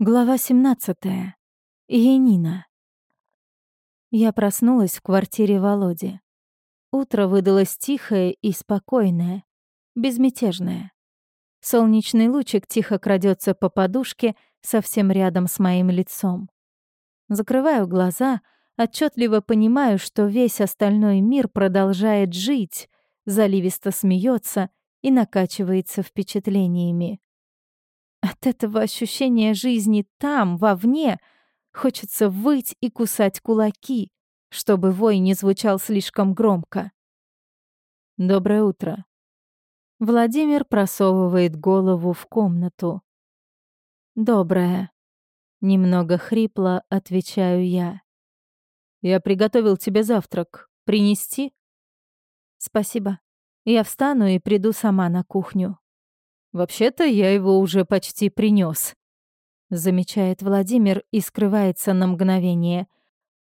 Глава 17. Янина. Я проснулась в квартире Володи. Утро выдалось тихое и спокойное, безмятежное. Солнечный лучик тихо крадется по подушке совсем рядом с моим лицом. Закрываю глаза, отчетливо понимаю, что весь остальной мир продолжает жить, заливисто смеется и накачивается впечатлениями. От этого ощущения жизни там, вовне, хочется выть и кусать кулаки, чтобы вой не звучал слишком громко. «Доброе утро». Владимир просовывает голову в комнату. «Доброе». Немного хрипло отвечаю я. «Я приготовил тебе завтрак. Принести?» «Спасибо. Я встану и приду сама на кухню». Вообще-то я его уже почти принес, замечает Владимир и скрывается на мгновение.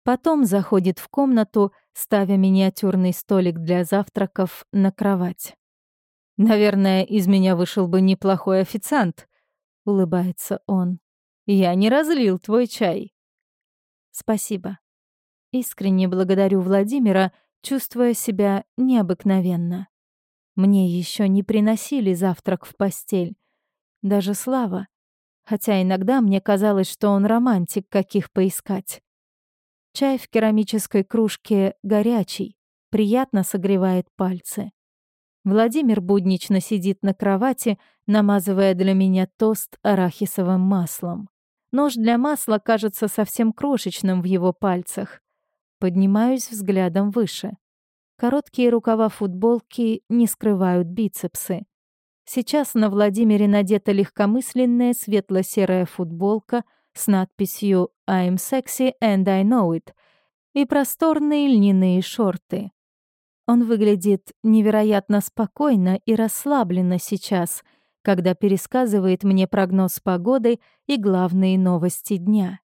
Потом заходит в комнату, ставя миниатюрный столик для завтраков на кровать. Наверное, из меня вышел бы неплохой официант, улыбается он. Я не разлил твой чай. Спасибо. Искренне благодарю Владимира, чувствуя себя необыкновенно. Мне еще не приносили завтрак в постель. Даже Слава. Хотя иногда мне казалось, что он романтик, каких поискать. Чай в керамической кружке горячий, приятно согревает пальцы. Владимир буднично сидит на кровати, намазывая для меня тост арахисовым маслом. Нож для масла кажется совсем крошечным в его пальцах. Поднимаюсь взглядом выше. Короткие рукава футболки не скрывают бицепсы. Сейчас на Владимире надета легкомысленная светло-серая футболка с надписью «I'm sexy and I know it» и просторные льняные шорты. Он выглядит невероятно спокойно и расслабленно сейчас, когда пересказывает мне прогноз погоды и главные новости дня.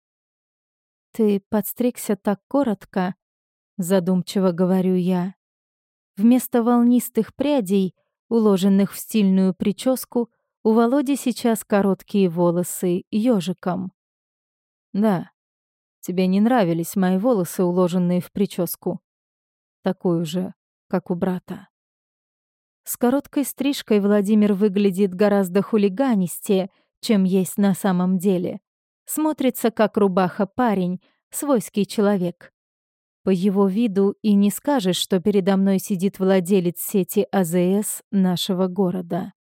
«Ты подстригся так коротко», — задумчиво говорю я. Вместо волнистых прядей, уложенных в стильную прическу, у Володи сейчас короткие волосы ёжиком. Да, тебе не нравились мои волосы, уложенные в прическу. Такую же, как у брата. С короткой стрижкой Владимир выглядит гораздо хулиганистее, чем есть на самом деле. Смотрится как рубаха парень, свойский человек. По его виду и не скажешь, что передо мной сидит владелец сети АЗС нашего города.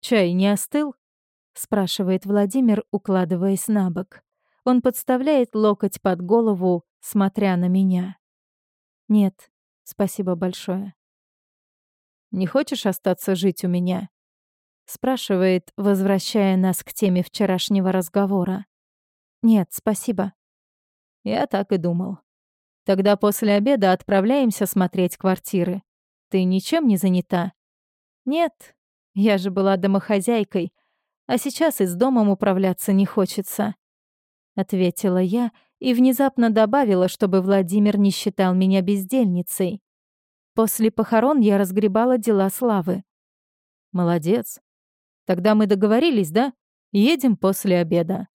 «Чай не остыл?» — спрашивает Владимир, укладываясь на бок. Он подставляет локоть под голову, смотря на меня. «Нет, спасибо большое». «Не хочешь остаться жить у меня?» — спрашивает, возвращая нас к теме вчерашнего разговора. «Нет, спасибо». Я так и думал. Тогда после обеда отправляемся смотреть квартиры. Ты ничем не занята? Нет, я же была домохозяйкой, а сейчас и с домом управляться не хочется. Ответила я и внезапно добавила, чтобы Владимир не считал меня бездельницей. После похорон я разгребала дела Славы. Молодец. Тогда мы договорились, да? Едем после обеда.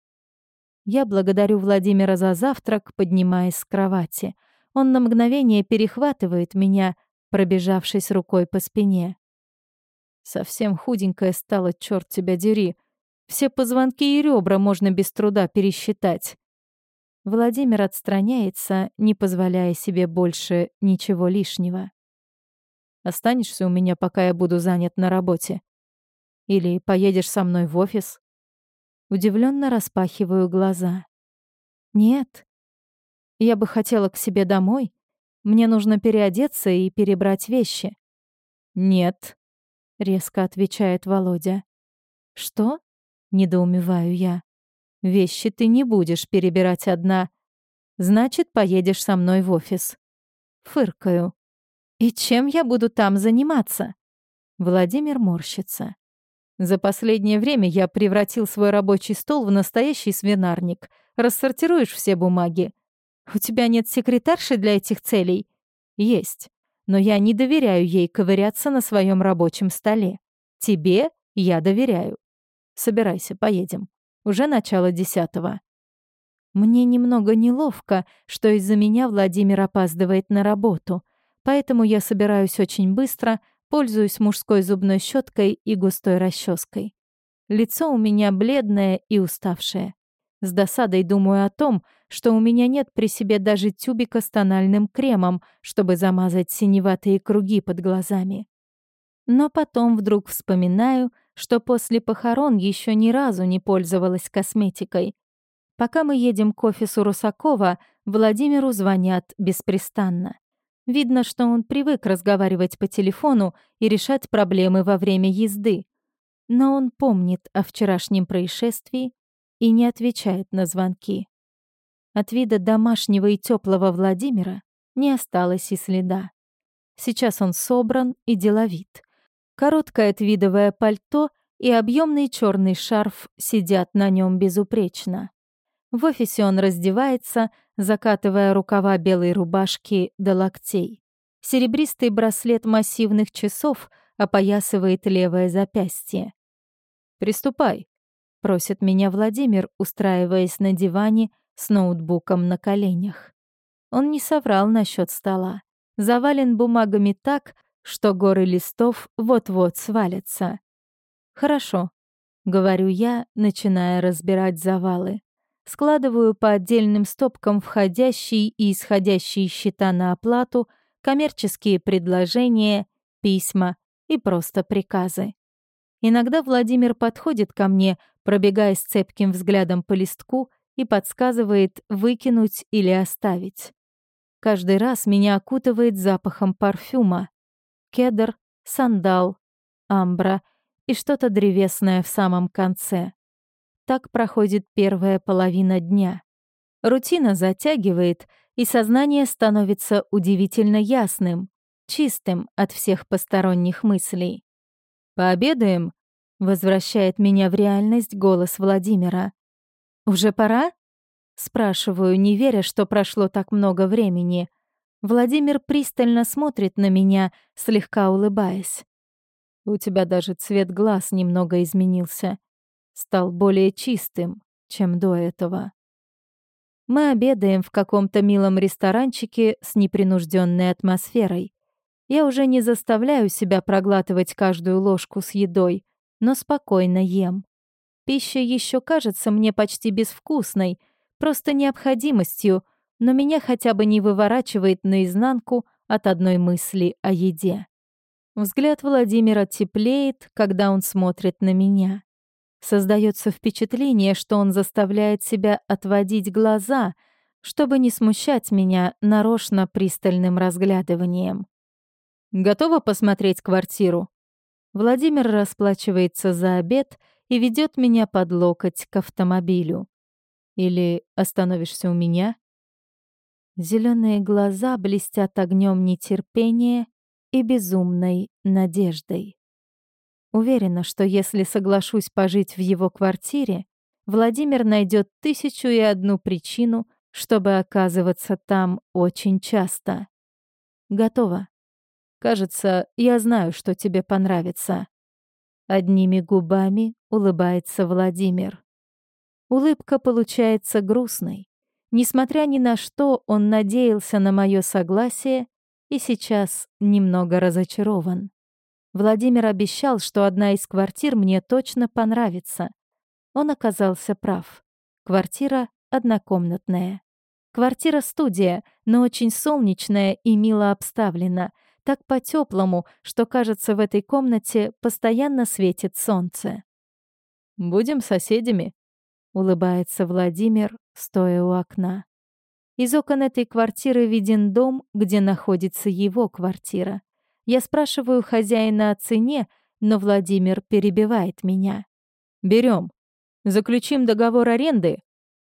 Я благодарю Владимира за завтрак, поднимаясь с кровати. Он на мгновение перехватывает меня, пробежавшись рукой по спине. Совсем худенькая стала, черт тебя дери. Все позвонки и ребра можно без труда пересчитать. Владимир отстраняется, не позволяя себе больше ничего лишнего. Останешься у меня, пока я буду занят на работе? Или поедешь со мной в офис? Удивленно распахиваю глаза. Нет. Я бы хотела к себе домой. Мне нужно переодеться и перебрать вещи. Нет, резко отвечает Володя. Что? недоумеваю я. Вещи ты не будешь перебирать одна. Значит, поедешь со мной в офис. Фыркаю. И чем я буду там заниматься? Владимир морщится. За последнее время я превратил свой рабочий стол в настоящий свинарник. Рассортируешь все бумаги. У тебя нет секретарши для этих целей? Есть. Но я не доверяю ей ковыряться на своем рабочем столе. Тебе я доверяю. Собирайся, поедем. Уже начало десятого. Мне немного неловко, что из-за меня Владимир опаздывает на работу, поэтому я собираюсь очень быстро, пользуюсь мужской зубной щеткой и густой расческой. Лицо у меня бледное и уставшее. С досадой думаю о том, что у меня нет при себе даже тюбика с тональным кремом, чтобы замазать синеватые круги под глазами. Но потом вдруг вспоминаю, что после похорон еще ни разу не пользовалась косметикой. Пока мы едем к офису Русакова, Владимиру звонят беспрестанно. Видно, что он привык разговаривать по телефону и решать проблемы во время езды. Но он помнит о вчерашнем происшествии и не отвечает на звонки. От вида домашнего и теплого Владимира не осталось и следа. Сейчас он собран и деловит. Короткое твидовое пальто и объемный черный шарф сидят на нем безупречно. В офисе он раздевается, закатывая рукава белой рубашки до локтей. Серебристый браслет массивных часов опоясывает левое запястье. «Приступай», — просит меня Владимир, устраиваясь на диване с ноутбуком на коленях. Он не соврал насчет стола. Завален бумагами так, что горы листов вот-вот свалятся. «Хорошо», — говорю я, начиная разбирать завалы. Складываю по отдельным стопкам входящие и исходящие счета на оплату, коммерческие предложения, письма и просто приказы. Иногда Владимир подходит ко мне, пробегая с цепким взглядом по листку и подсказывает выкинуть или оставить. Каждый раз меня окутывает запахом парфюма, кедр, сандал, амбра и что-то древесное в самом конце. Так проходит первая половина дня. Рутина затягивает, и сознание становится удивительно ясным, чистым от всех посторонних мыслей. «Пообедаем?» — возвращает меня в реальность голос Владимира. «Уже пора?» — спрашиваю, не веря, что прошло так много времени. Владимир пристально смотрит на меня, слегка улыбаясь. «У тебя даже цвет глаз немного изменился. Стал более чистым, чем до этого». Мы обедаем в каком-то милом ресторанчике с непринужденной атмосферой. Я уже не заставляю себя проглатывать каждую ложку с едой, но спокойно ем. Пища еще кажется мне почти безвкусной, просто необходимостью — но меня хотя бы не выворачивает наизнанку от одной мысли о еде. Взгляд Владимира теплеет, когда он смотрит на меня. Создается впечатление, что он заставляет себя отводить глаза, чтобы не смущать меня нарочно пристальным разглядыванием. «Готова посмотреть квартиру?» Владимир расплачивается за обед и ведет меня под локоть к автомобилю. «Или остановишься у меня?» Зеленые глаза блестят огнем нетерпения и безумной надеждой. Уверена, что если соглашусь пожить в его квартире, Владимир найдет тысячу и одну причину, чтобы оказываться там очень часто. Готово. Кажется, я знаю, что тебе понравится. Одними губами улыбается Владимир. Улыбка получается грустной. Несмотря ни на что, он надеялся на мое согласие и сейчас немного разочарован. Владимир обещал, что одна из квартир мне точно понравится. Он оказался прав. Квартира однокомнатная. Квартира-студия, но очень солнечная и мило обставлена, так по-теплому, что, кажется, в этой комнате постоянно светит солнце. «Будем соседями», улыбается Владимир, стоя у окна. Из окон этой квартиры виден дом, где находится его квартира. Я спрашиваю хозяина о цене, но Владимир перебивает меня. Берем. Заключим договор аренды,